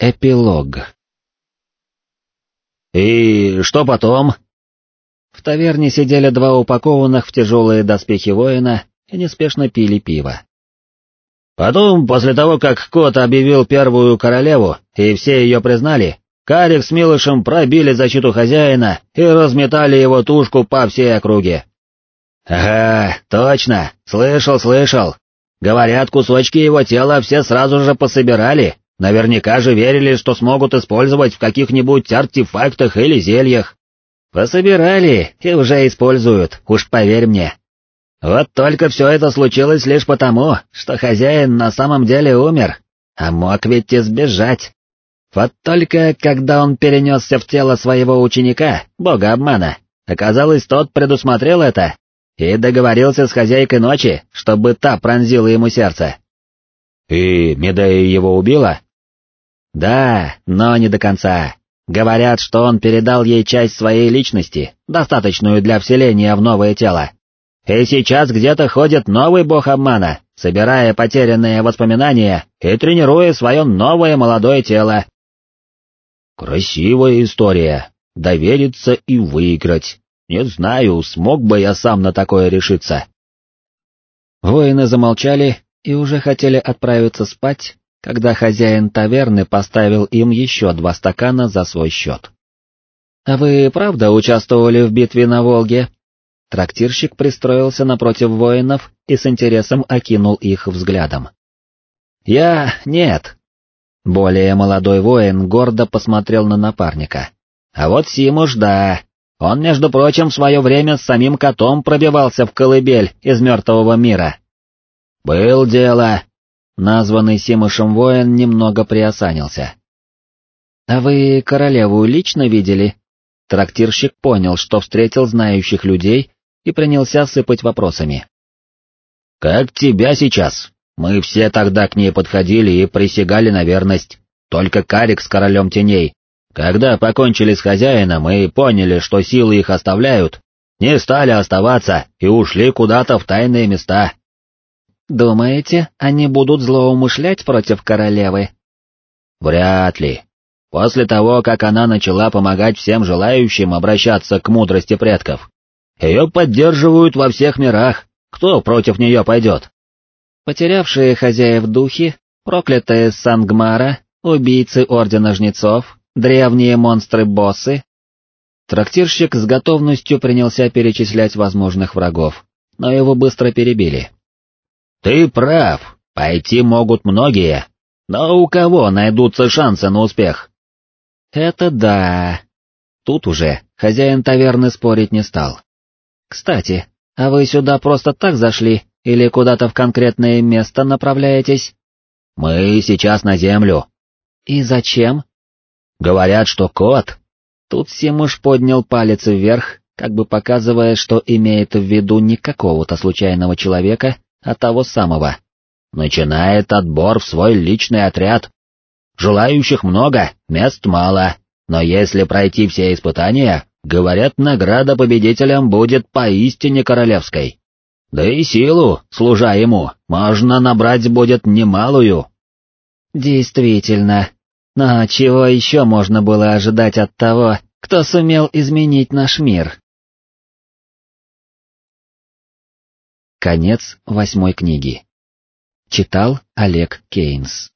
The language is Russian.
Эпилог «И что потом?» В таверне сидели два упакованных в тяжелые доспехи воина и неспешно пили пиво. Потом, после того, как кот объявил первую королеву, и все ее признали, Карик с Милышем пробили защиту хозяина и разметали его тушку по всей округе. «Ага, точно, слышал, слышал. Говорят, кусочки его тела все сразу же пособирали, наверняка же верили, что смогут использовать в каких-нибудь артефактах или зельях. Пособирали и уже используют, уж поверь мне. Вот только все это случилось лишь потому, что хозяин на самом деле умер, а мог ведь и сбежать. Вот только когда он перенесся в тело своего ученика, бога обмана, оказалось, тот предусмотрел это и договорился с хозяйкой ночи, чтобы та пронзила ему сердце. И Медея его убила? Да, но не до конца. Говорят, что он передал ей часть своей личности, достаточную для вселения в новое тело. И сейчас где-то ходит новый бог обмана, собирая потерянные воспоминания и тренируя свое новое молодое тело. Красивая история. Довериться и выиграть. Не знаю, смог бы я сам на такое решиться. Воины замолчали и уже хотели отправиться спать, когда хозяин таверны поставил им еще два стакана за свой счет. «А вы правда участвовали в битве на Волге?» Трактирщик пристроился напротив воинов и с интересом окинул их взглядом. «Я... нет». Более молодой воин гордо посмотрел на напарника. «А вот Симуш, да, он, между прочим, в свое время с самим котом пробивался в колыбель из мертвого мира. «Был дело», — названный Симышем воин немного приосанился. «А вы королеву лично видели?» Трактирщик понял, что встретил знающих людей и принялся сыпать вопросами. «Как тебя сейчас? Мы все тогда к ней подходили и присягали на верность, только Карик с королем теней когда покончили с хозяином и поняли, что силы их оставляют, не стали оставаться и ушли куда-то в тайные места. Думаете, они будут злоумышлять против королевы? Вряд ли. После того, как она начала помогать всем желающим обращаться к мудрости предков, ее поддерживают во всех мирах, кто против нее пойдет? Потерявшие хозяев духи, проклятые Сангмара, убийцы Ордена Жнецов, древние монстры-боссы? Трактирщик с готовностью принялся перечислять возможных врагов, но его быстро перебили. «Ты прав, пойти могут многие, но у кого найдутся шансы на успех?» «Это да...» Тут уже хозяин таверны спорить не стал. «Кстати, а вы сюда просто так зашли или куда-то в конкретное место направляетесь?» «Мы сейчас на землю». «И зачем?» Говорят, что кот...» Тут Симуш поднял палец вверх, как бы показывая, что имеет в виду не какого-то случайного человека, а того самого. «Начинает отбор в свой личный отряд. Желающих много, мест мало, но если пройти все испытания, говорят, награда победителям будет поистине королевской. Да и силу, служа ему, можно набрать будет немалую». «Действительно, но чего еще можно было ожидать от того, кто сумел изменить наш мир? Конец восьмой книги. Читал Олег Кейнс